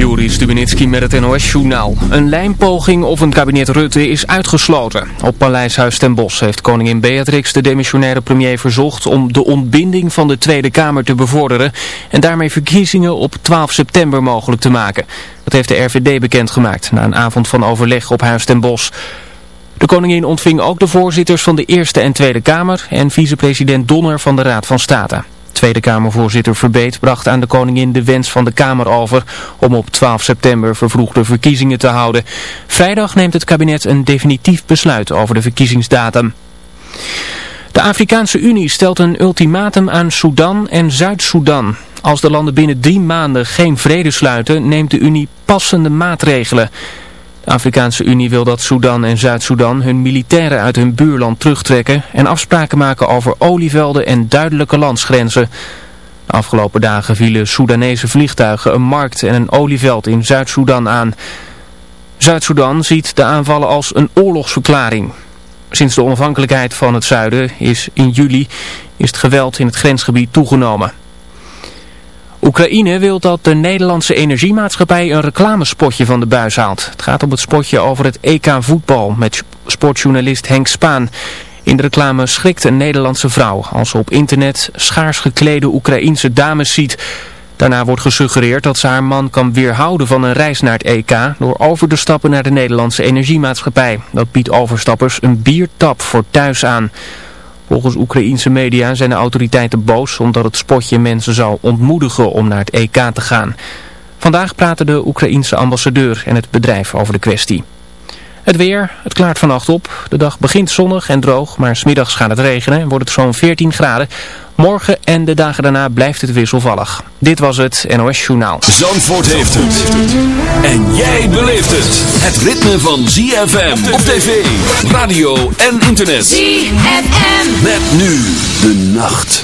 Joris Stubenitski met het NOS-journaal. Een lijnpoging of een kabinet Rutte is uitgesloten. Op Paleishuis ten Bosch heeft koningin Beatrix de demissionaire premier verzocht om de ontbinding van de Tweede Kamer te bevorderen en daarmee verkiezingen op 12 september mogelijk te maken. Dat heeft de RVD bekendgemaakt na een avond van overleg op Huis ten Bosch. De koningin ontving ook de voorzitters van de Eerste en Tweede Kamer en vicepresident Donner van de Raad van State. Tweede Kamervoorzitter Verbeet bracht aan de koningin de wens van de Kamer over om op 12 september vervroegde verkiezingen te houden. Vrijdag neemt het kabinet een definitief besluit over de verkiezingsdatum. De Afrikaanse Unie stelt een ultimatum aan Sudan en Zuid-Soedan. Als de landen binnen drie maanden geen vrede sluiten, neemt de Unie passende maatregelen. De Afrikaanse Unie wil dat Sudan en Zuid-Soedan hun militairen uit hun buurland terugtrekken en afspraken maken over olievelden en duidelijke landsgrenzen. De afgelopen dagen vielen Soedanese vliegtuigen een markt en een olieveld in Zuid-Soedan aan. Zuid-Soedan ziet de aanvallen als een oorlogsverklaring. Sinds de onafhankelijkheid van het zuiden is in juli is het geweld in het grensgebied toegenomen. Oekraïne wil dat de Nederlandse energiemaatschappij een reclamespotje van de buis haalt. Het gaat om het spotje over het EK voetbal met sportjournalist Henk Spaan. In de reclame schrikt een Nederlandse vrouw als ze op internet schaars geklede Oekraïense dames ziet. Daarna wordt gesuggereerd dat ze haar man kan weerhouden van een reis naar het EK door over te stappen naar de Nederlandse energiemaatschappij. Dat biedt overstappers een biertap voor thuis aan. Volgens Oekraïense media zijn de autoriteiten boos omdat het spotje mensen zou ontmoedigen om naar het EK te gaan. Vandaag praten de Oekraïense ambassadeur en het bedrijf over de kwestie. Het weer, het klaart vannacht op. De dag begint zonnig en droog, maar smiddags gaat het regenen en wordt het zo'n 14 graden. Morgen en de dagen daarna blijft het wisselvallig. Dit was het NOS Journaal. Zandvoort heeft het. En jij beleeft het. Het ritme van ZFM op tv, radio en internet. ZFM. Met nu de nacht.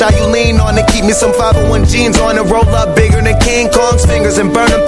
How you lean on it. Keep me some 501 jeans on and roll up bigger than King Kong's fingers and burn them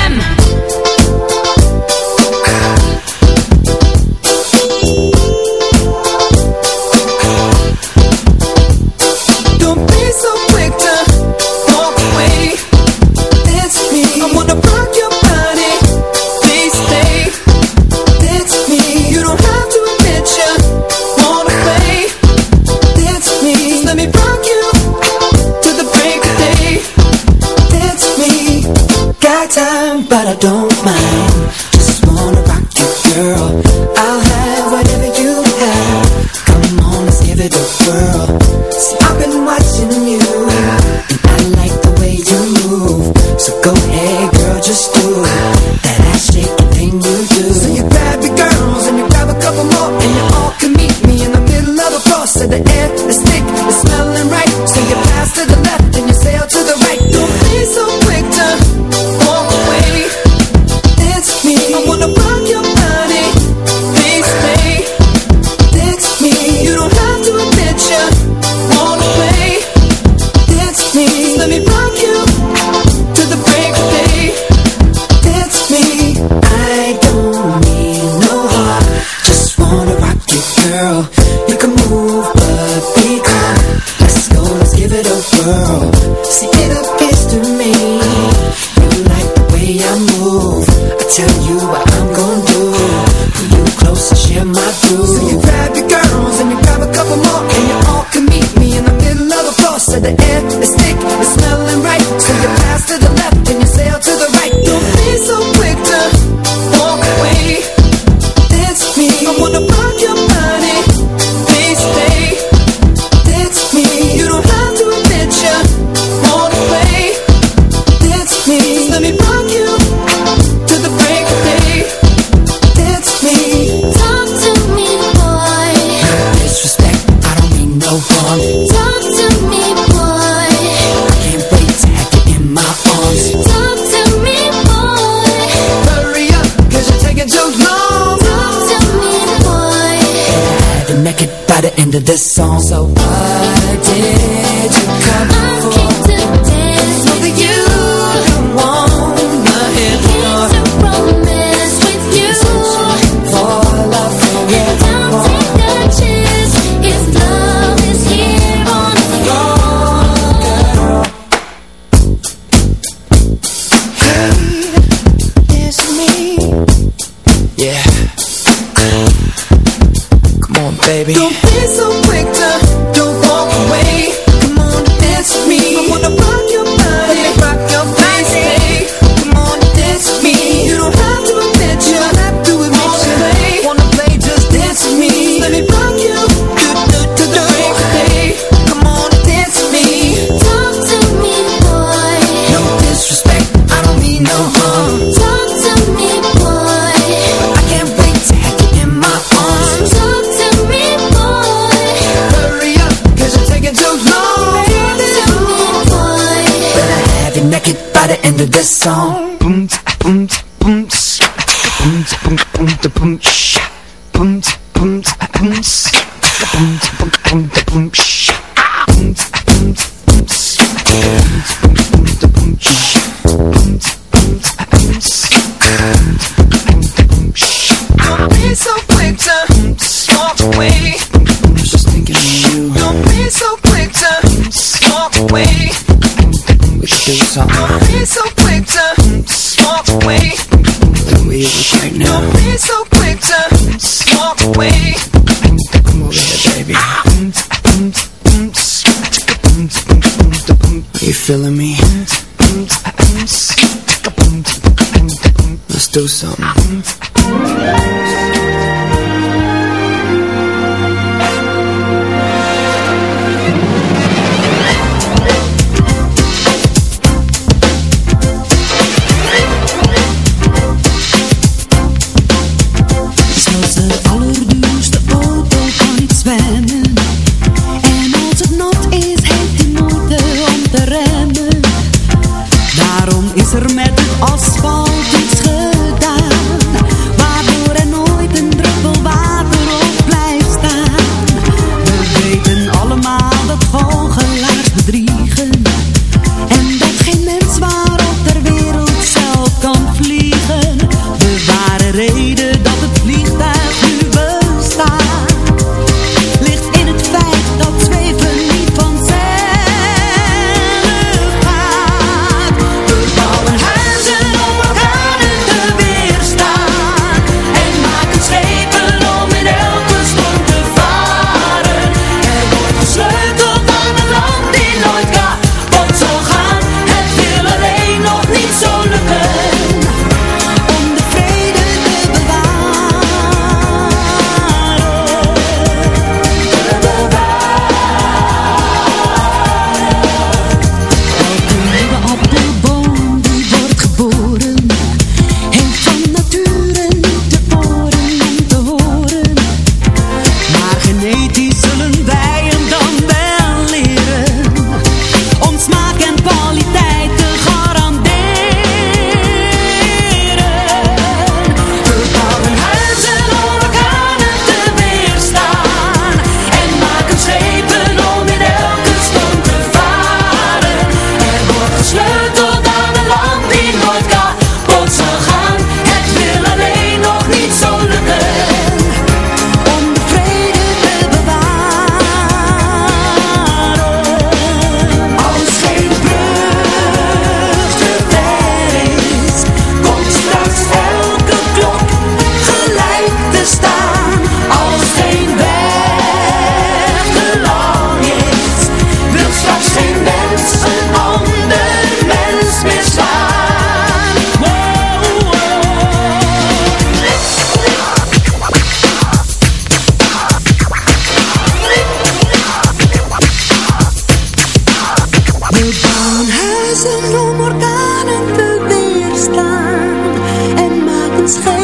I don't Let's go. Let's give it a whirl. by the end of this song. Boom, boom, boom, boom, boom, boom, boom, boom, boom, boom, boom, it's there.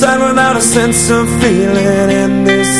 Aside without a sense of feeling And this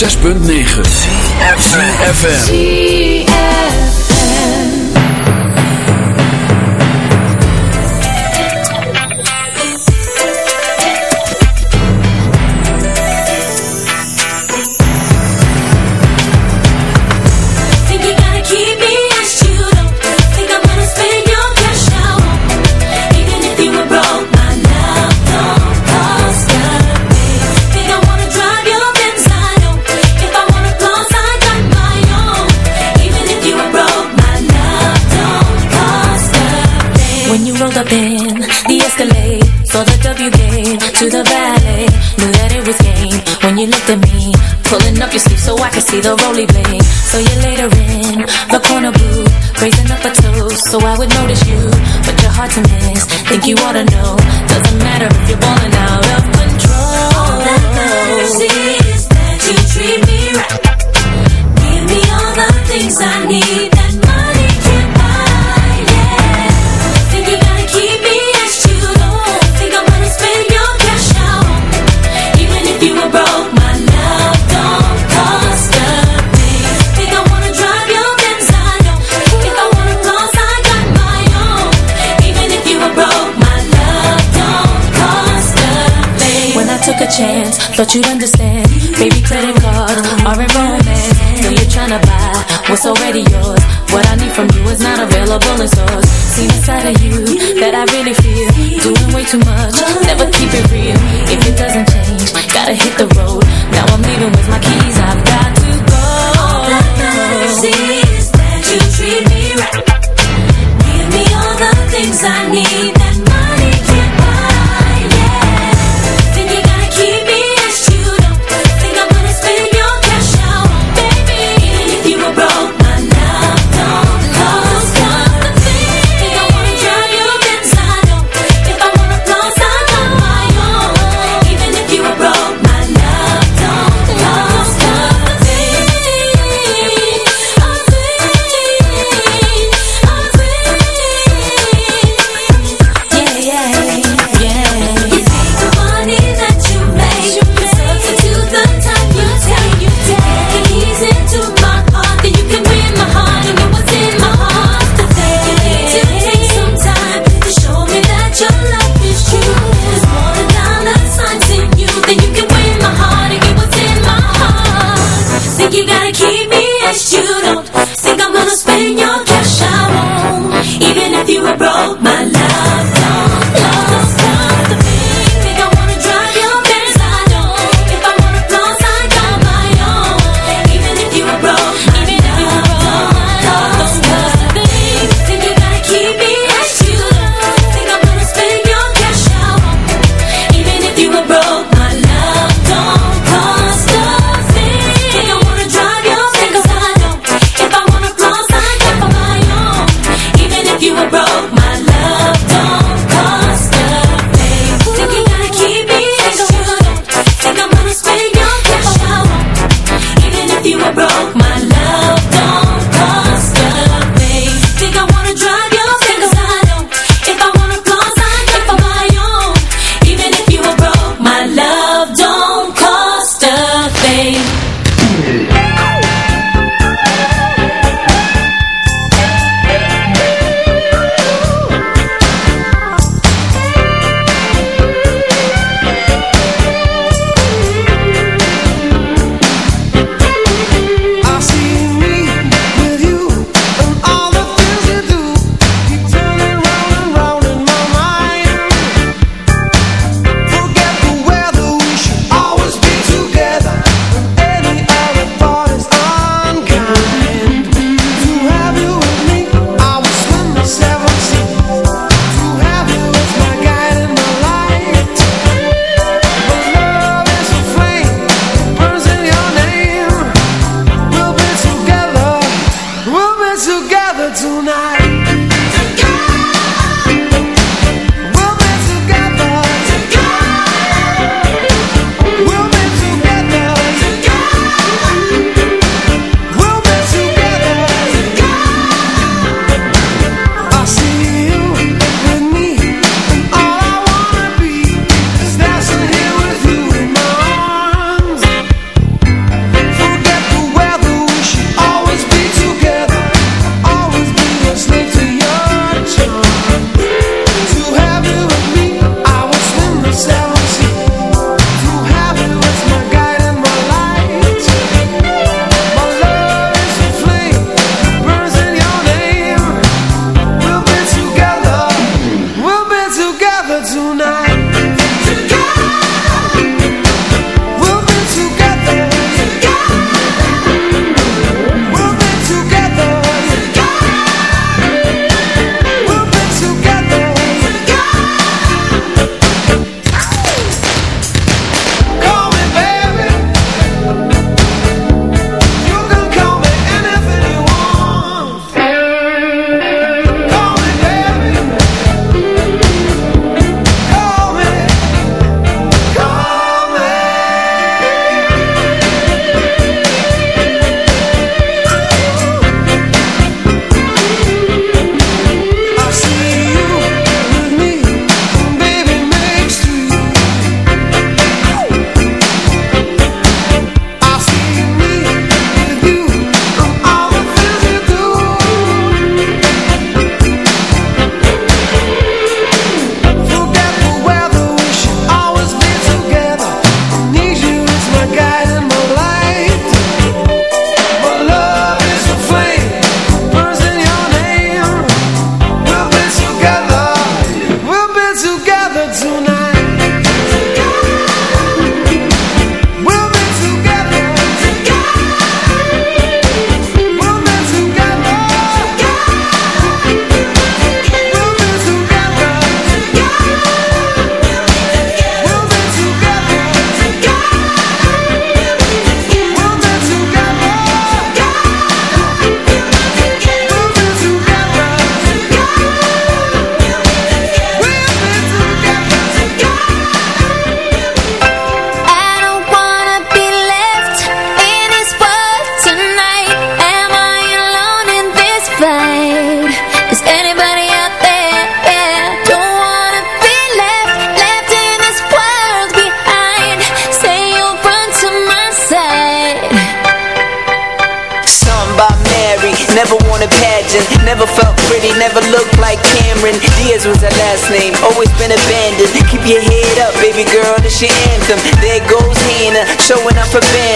6.9 FM. the rolly bling So you're later in the corner booth Raising up a toast. So I would notice you But your heart's a miss. think you ought to know. Doesn't matter if you're balling out of thought you'd understand? Baby credit cards aren't romance. Still you're trying to buy what's already yours. What I need from you is not available in stores See inside of you that I really feel. Doing way too much, never keep it real. If it doesn't change, gotta hit the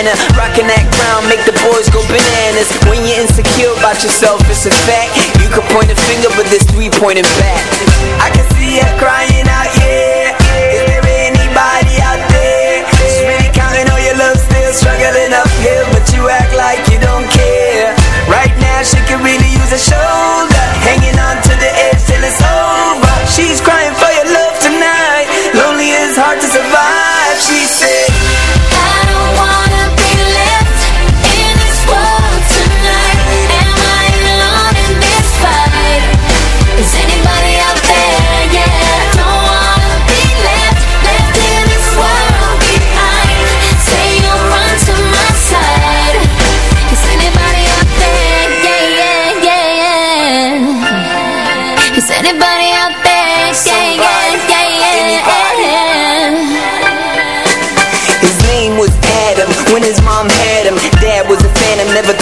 up a. Rocking that crown, make the boys go bananas. When you're insecure about yourself, it's a fact. You can point a finger, but there's three pointing back. I can see her crying out, yeah. Is there anybody out there? She's really counting on your love, still struggling uphill,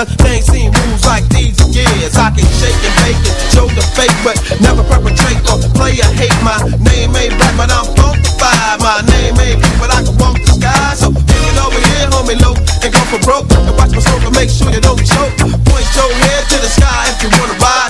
Cause they ain't seen moves like these in years. I can shake and bake it, show the fake, but never perpetrate or play a hate. My name ain't black, but I'm funkified. My name ain't black, but I can walk the sky. So take it over here, homie, low, and go for broke. And watch my smoke and make sure you don't choke. Point your head to the sky if you wanna ride.